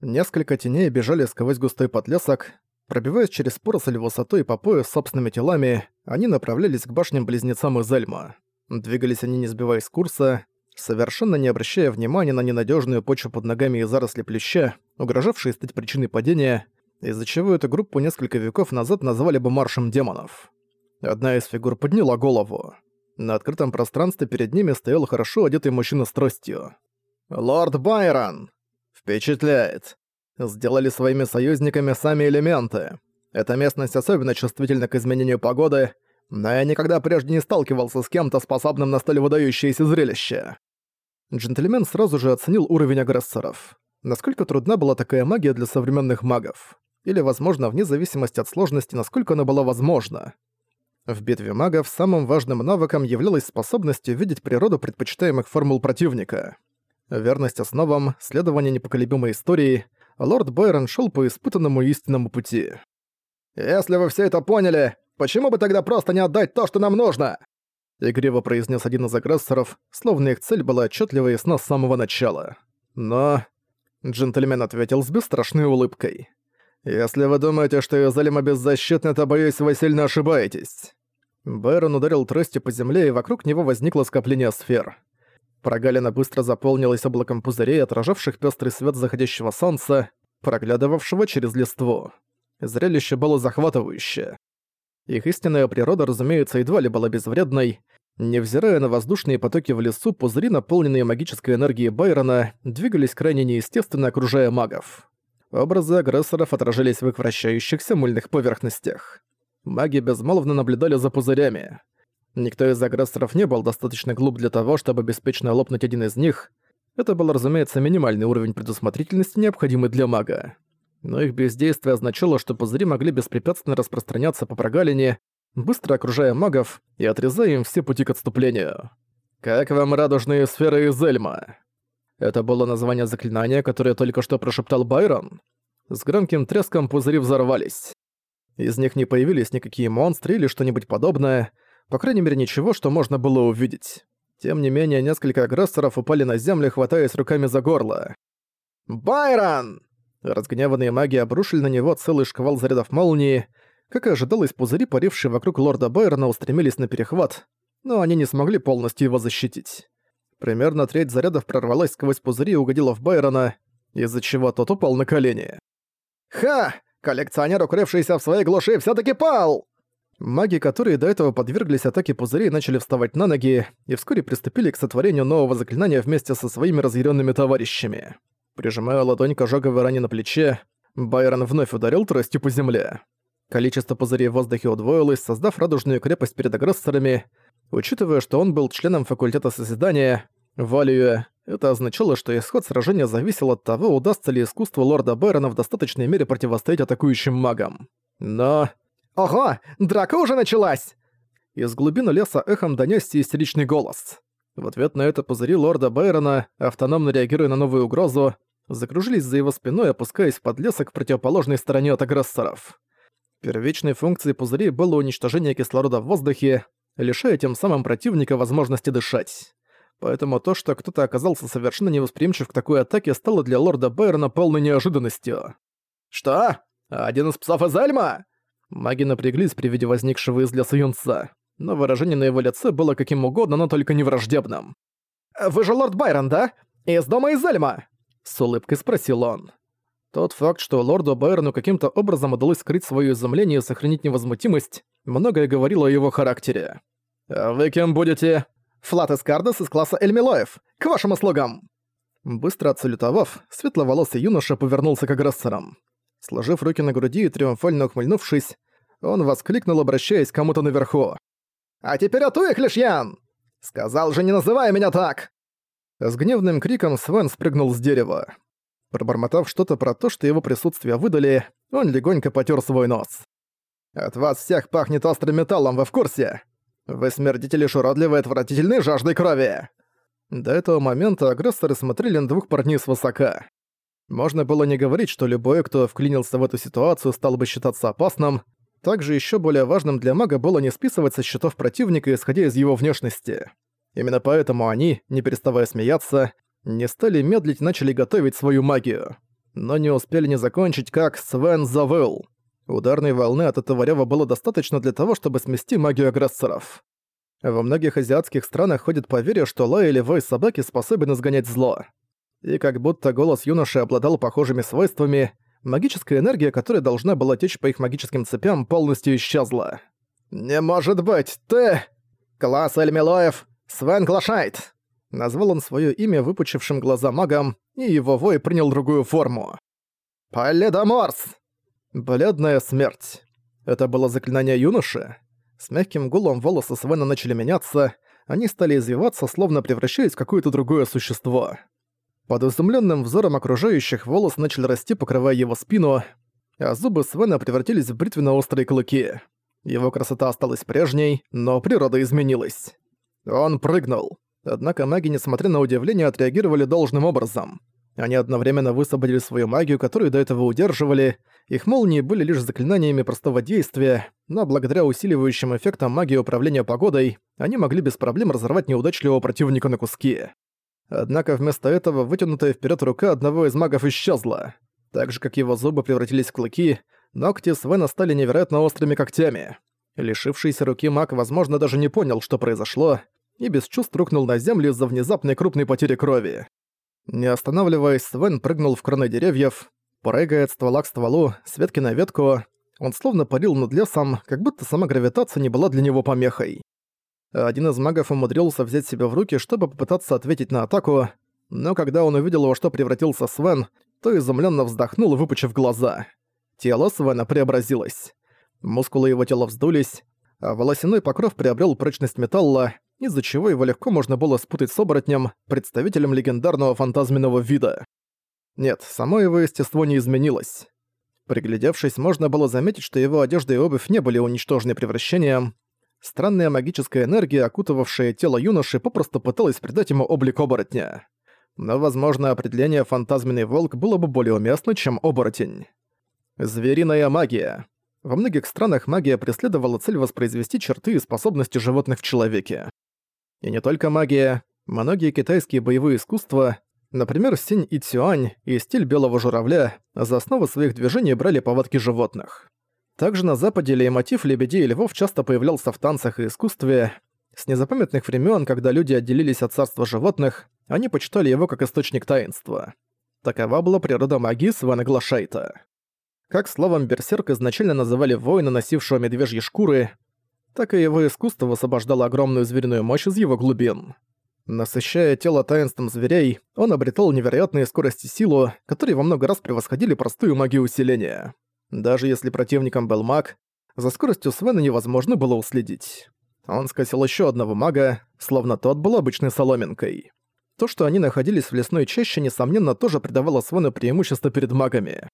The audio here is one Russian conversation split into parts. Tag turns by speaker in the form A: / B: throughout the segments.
A: Несколько теней бежали сквозь густой подлесок. Пробиваясь через поросль высотой по пояс собственными телами, они направлялись к башням-близнецам из Эльма. Двигались они не сбиваясь курса, совершенно не обращая внимания на ненадежную почву под ногами и заросли плюща, угрожавшие стать причиной падения, из-за чего эту группу несколько веков назад назвали бы маршем демонов. Одна из фигур подняла голову. На открытом пространстве перед ними стоял хорошо одетый мужчина с тростью. «Лорд Байрон!» «Впечатляет. Сделали своими союзниками сами элементы. Эта местность особенно чувствительна к изменению погоды, но я никогда прежде не сталкивался с кем-то, способным на столь выдающееся зрелище». Джентльмен сразу же оценил уровень агрессоров. Насколько трудна была такая магия для современных магов? Или, возможно, вне зависимости от сложности, насколько она была возможна? В битве магов самым важным навыком являлась способность увидеть природу предпочитаемых формул противника. Верность основам, следование непоколебимой истории, лорд Байрон шел по испытанному истинному пути. «Если вы все это поняли, почему бы тогда просто не отдать то, что нам нужно?» Игриво произнес один из агрессоров, словно их цель была отчетлива и ясна с самого начала. Но... Джентльмен ответил с бесстрашной улыбкой. «Если вы думаете, что Иезалима беззащитна, то, боюсь, вы сильно ошибаетесь». Байрон ударил тростью по земле, и вокруг него возникло скопление сфер. Прогалина быстро заполнилась облаком пузырей, отражавших пестрый свет заходящего солнца, проглядывавшего через листву. Зрелище было захватывающее. Их истинная природа, разумеется, едва ли была безвредной. Невзирая на воздушные потоки в лесу, пузыри, наполненные магической энергией Байрона, двигались крайне неестественно, окружая магов. Образы агрессоров отражались в их вращающихся мыльных поверхностях. Маги безмолвно наблюдали за пузырями. Никто из агрессоров не был достаточно глуп для того, чтобы беспечно лопнуть один из них. Это был, разумеется, минимальный уровень предусмотрительности, необходимый для мага. Но их бездействие означало, что пузыри могли беспрепятственно распространяться по прогалине, быстро окружая магов и отрезая им все пути к отступлению. «Как вам радужные сферы из Эльма?» Это было название заклинания, которое только что прошептал Байрон. С громким треском пузыри взорвались. Из них не появились никакие монстры или что-нибудь подобное, по крайней мере ничего, что можно было увидеть. Тем не менее, несколько агрессоров упали на землю, хватаясь руками за горло. «Байрон!» Разгневанные маги обрушили на него целый шквал зарядов молнии. Как и ожидалось, пузыри, парившие вокруг лорда Байрона, устремились на перехват, но они не смогли полностью его защитить. Примерно треть зарядов прорвалась сквозь пузыри и угодила в Байрона, из-за чего тот упал на колени. «Ха! Коллекционер, укрывшийся в своей глуши, всё таки пал!» Маги, которые до этого подверглись атаке пузырей, начали вставать на ноги и вскоре приступили к сотворению нового заклинания вместе со своими разъяренными товарищами. Прижимая ладонь к ожоговой ране на плече, Байрон вновь ударил тростью по земле. Количество пузырей в воздухе удвоилось, создав радужную крепость перед агрессорами, Учитывая, что он был членом факультета Созидания, Валюя, это означало, что исход сражения зависел от того, удастся ли искусству лорда Бэрона в достаточной мере противостоять атакующим магам. Но... «Ого! Драка уже началась!» Из глубины леса эхом донёсся истеричный голос. В ответ на это пузыри лорда Байрона, автономно реагируя на новую угрозу, закружились за его спиной, опускаясь в подлесок к противоположной стороне от агрессоров. Первичной функцией пузырей было уничтожение кислорода в воздухе, лишая тем самым противника возможности дышать. Поэтому то, что кто-то оказался совершенно невосприимчив к такой атаке, стало для лорда Байрона полной неожиданностью. «Что? Один из псов из Эльма?» Маги напряглись при виде возникшего из леса юнца, но выражение на его лице было каким угодно, но только не враждебным. «Вы же лорд Байрон, да? Из дома из Эльма?» С улыбкой спросил он. Тот факт, что лорду Байрону каким-то образом удалось скрыть свое изумление и сохранить невозмутимость, многое говорило о его характере. «А вы кем будете?» «Флат Эскардес из класса Эльмилоев! К вашим услугам!» Быстро отсалютовав, светловолосый юноша повернулся к агрессорам. Сложив руки на груди и триумфально ухмыльнувшись, он воскликнул, обращаясь к кому-то наверху. «А теперь оту их, Лишьян! Сказал же, не называй меня так!» С гневным криком Свен спрыгнул с дерева. Пробормотав что-то про то, что его присутствие выдали, он легонько потер свой нос. «От вас всех пахнет острым металлом, вы в курсе? Вы смердите лишь уродливой отвратительной жаждой крови!» До этого момента агрессоры смотрели на двух парней свысока. Можно было не говорить, что любой, кто вклинился в эту ситуацию, стал бы считаться опасным. Также еще более важным для мага было не списывать со счетов противника, исходя из его внешности. Именно поэтому они, не переставая смеяться, не стали медлить начали готовить свою магию. но не успели не закончить, как Свен завыл. Ударной волны от этого рёва было достаточно для того, чтобы смести магию агрессоров. Во многих азиатских странах ходит поверье, что лай или вой собаки способен изгонять зло. И как будто голос юноши обладал похожими свойствами, магическая энергия, которая должна была течь по их магическим цепям, полностью исчезла. «Не может быть! Ты...» «Класс Эльмилоев! Свен Глашайт!» Назвал он своё имя выпучившим глаза магом, и его вой принял другую форму. «Полидоморс!» «Бледная смерть». Это было заклинание юноши? С мягким гулом волосы Свена начали меняться, они стали извиваться, словно превращаясь в какое-то другое существо. Под изумленным взором окружающих волосы начали расти, покрывая его спину, а зубы Свена превратились в бритвенно-острые клыки. Его красота осталась прежней, но природа изменилась. Он прыгнул. Однако маги, несмотря на удивление, отреагировали должным образом. Они одновременно высвободили свою магию, которую до этого удерживали. Их молнии были лишь заклинаниями простого действия, но благодаря усиливающим эффектам магии управления погодой, они могли без проблем разорвать неудачливого противника на куски. Однако вместо этого вытянутая вперед рука одного из магов исчезла. Так же, как его зубы превратились в клыки, ногти Свена стали невероятно острыми когтями. Лишившийся руки маг, возможно, даже не понял, что произошло, и без чувств рухнул на землю из-за внезапной крупной потери крови. Не останавливаясь, Свен прыгнул в кроны деревьев, прыгая от ствола к стволу, с ветки на ветку, он словно парил над лесом, как будто сама гравитация не была для него помехой. Один из магов умудрился взять себя в руки, чтобы попытаться ответить на атаку, но когда он увидел, во что превратился Свен, то изумленно вздохнул, выпучив глаза. Тело Свена преобразилось. Мускулы его тела вздулись, а волосяной покров приобрел прочность металла, из-за чего его легко можно было спутать с оборотнем, представителем легендарного фантазменного вида. Нет, само его естество не изменилось. Приглядевшись, можно было заметить, что его одежда и обувь не были уничтожены превращением. Странная магическая энергия, окутывавшая тело юноши, попросту пыталась придать ему облик оборотня. Но, возможно, определение «фантазменный волк» было бы более уместно, чем оборотень. Звериная магия. Во многих странах магия преследовала цель воспроизвести черты и способности животных в человеке. И не только магия, многие китайские боевые искусства, например, синь и цюань и стиль белого журавля, за основу своих движений брали повадки животных. Также на Западе лейтмотив лебедей и львов часто появлялся в танцах и искусстве. С незапамятных времен, когда люди отделились от царства животных, они почитали его как источник таинства. Такова была природа магии Свана Глашайта. Как словом берсерк изначально называли воина, носившего медвежьи шкуры, так и его искусство высвобождало огромную звериную мощь из его глубин. Насыщая тело таинством зверей, он обретал невероятные скорости силу, которые во много раз превосходили простую магию усиления. Даже если противником был маг, за скоростью Свена невозможно было уследить. Он скосил еще одного мага, словно тот был обычной соломинкой. То, что они находились в лесной чаще, несомненно, тоже придавало Свену преимущество перед магами.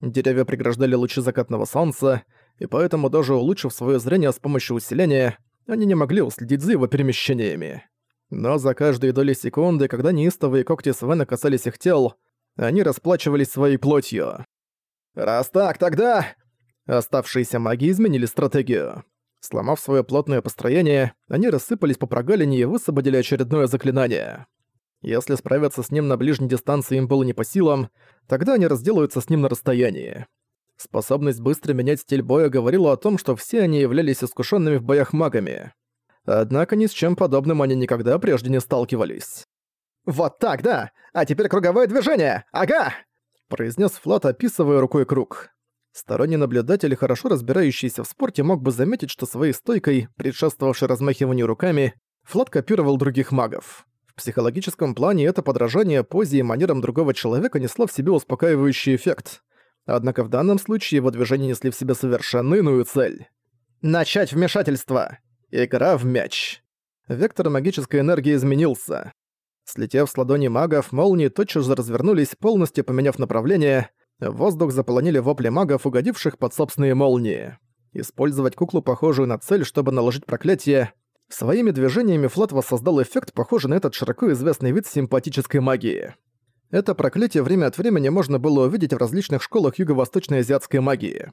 A: Деревья преграждали лучи закатного солнца, и поэтому даже улучшив свое зрение с помощью усиления, они не могли уследить за его перемещениями. Но за каждые доли секунды, когда неистовые когти Свена касались их тел, они расплачивались своей плотью. «Раз так, тогда...» Оставшиеся маги изменили стратегию. Сломав свое плотное построение, они рассыпались по прогалине и высвободили очередное заклинание. Если справиться с ним на ближней дистанции им было не по силам, тогда они разделаются с ним на расстоянии. Способность быстро менять стиль боя говорила о том, что все они являлись искушенными в боях магами. Однако ни с чем подобным они никогда прежде не сталкивались. «Вот так, да! А теперь круговое движение! Ага!» Произнес Флат, описывая рукой круг. Сторонний наблюдатель, хорошо разбирающийся в спорте, мог бы заметить, что своей стойкой, предшествовавшей размахиванию руками, Флат копировал других магов. В психологическом плане это подражание позе и манерам другого человека несло в себе успокаивающий эффект – Однако в данном случае его движения несли в себе совершенно иную цель. Начать вмешательство! Игра в мяч. Вектор магической энергии изменился. Слетев с ладони магов, молнии тотчас же развернулись, полностью поменяв направление. воздух заполонили вопли магов, угодивших под собственные молнии. Использовать куклу, похожую на цель, чтобы наложить проклятие. Своими движениями Флот воссоздал эффект, похожий на этот широко известный вид симпатической магии. Это проклятие время от времени можно было увидеть в различных школах юго-восточной азиатской магии.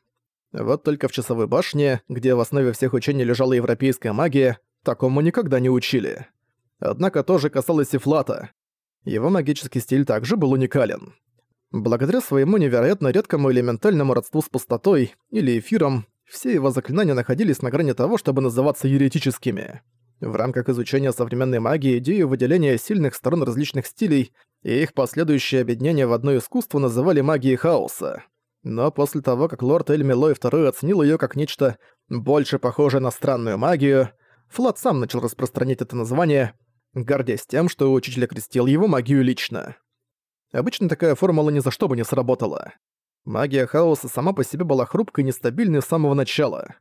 A: Вот только в часовой башне, где в основе всех учений лежала европейская магия, такому никогда не учили. Однако тоже касалось и Флата. Его магический стиль также был уникален. Благодаря своему невероятно редкому элементальному родству с пустотой или эфиром, все его заклинания находились на грани того, чтобы называться еретическими. В рамках изучения современной магии идею выделения сильных сторон различных стилей и их последующее объединение в одно искусство называли магией хаоса. Но после того, как лорд Эльмилой II оценил ее как нечто больше похожее на странную магию, Флат сам начал распространять это название, гордясь тем, что учитель окрестил его магию лично. Обычно такая формула ни за что бы не сработала. Магия хаоса сама по себе была хрупкой и нестабильной с самого начала.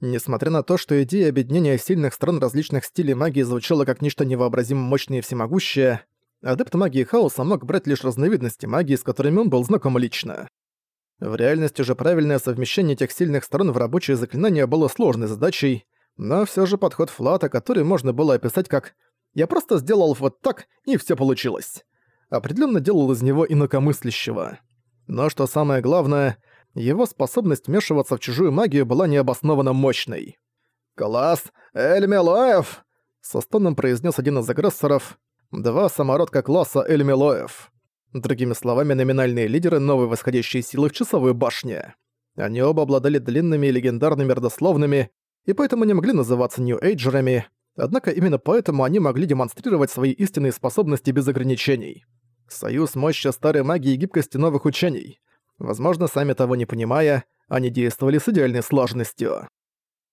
A: Несмотря на то, что идея объединения сильных сторон различных стилей магии звучала как нечто невообразимо мощное и всемогущее, адепт магии хаоса мог брать лишь разновидности магии, с которыми он был знаком лично. В реальности же правильное совмещение этих сильных сторон в рабочее заклинание было сложной задачей, но все же подход Флата, который можно было описать как «я просто сделал вот так, и все получилось», определенно делал из него инакомыслящего. Но что самое главное, его способность вмешиваться в чужую магию была необоснованно мощной. «Класс! Эльмелоев!» — со стоном произнес один из агрессоров. Два самородка класса Эльмелоев. Другими словами, номинальные лидеры новой восходящей силы в часовой башне. Они оба обладали длинными и легендарными родословными, и поэтому не могли называться нью-эйджерами, однако именно поэтому они могли демонстрировать свои истинные способности без ограничений. Союз мощи старой магии и гибкости новых учений. Возможно, сами того не понимая, они действовали с идеальной сложностью.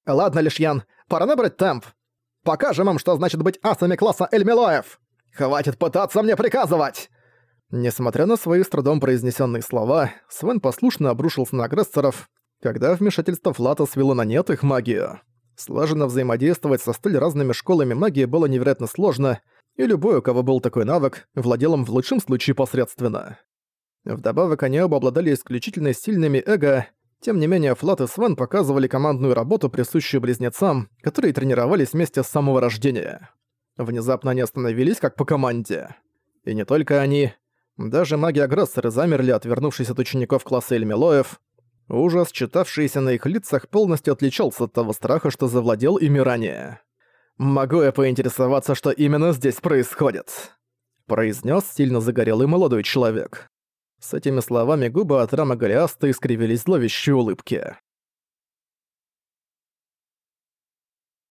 A: «Ладно, Лишьян, пора набрать темп. Покажем им, что значит быть асами класса Эльмилоев! Хватит пытаться мне приказывать!» Несмотря на свои с трудом произнесенные слова, Свен послушно обрушился на агрессоров, когда вмешательство Флата свело на нет их магию. Слаженно взаимодействовать со столь разными школами магии было невероятно сложно, и любой, у кого был такой навык, владел им в лучшем случае посредственно. Вдобавок они оба обладали исключительно сильными эго, тем не менее Флат и Свен показывали командную работу, присущую близнецам, которые тренировались вместе с самого рождения. Внезапно они остановились как по команде. И не только они. Даже маги-агрессоры замерли, отвернувшись от учеников класса Эльмилоев. Ужас, читавшийся на их лицах, полностью отличался от того страха, что завладел ими ранее. «Могу я поинтересоваться, что именно здесь происходит?» произнес сильно загорелый молодой человек. С этими словами губы от рама Голиаста искривились зловещей улыбки.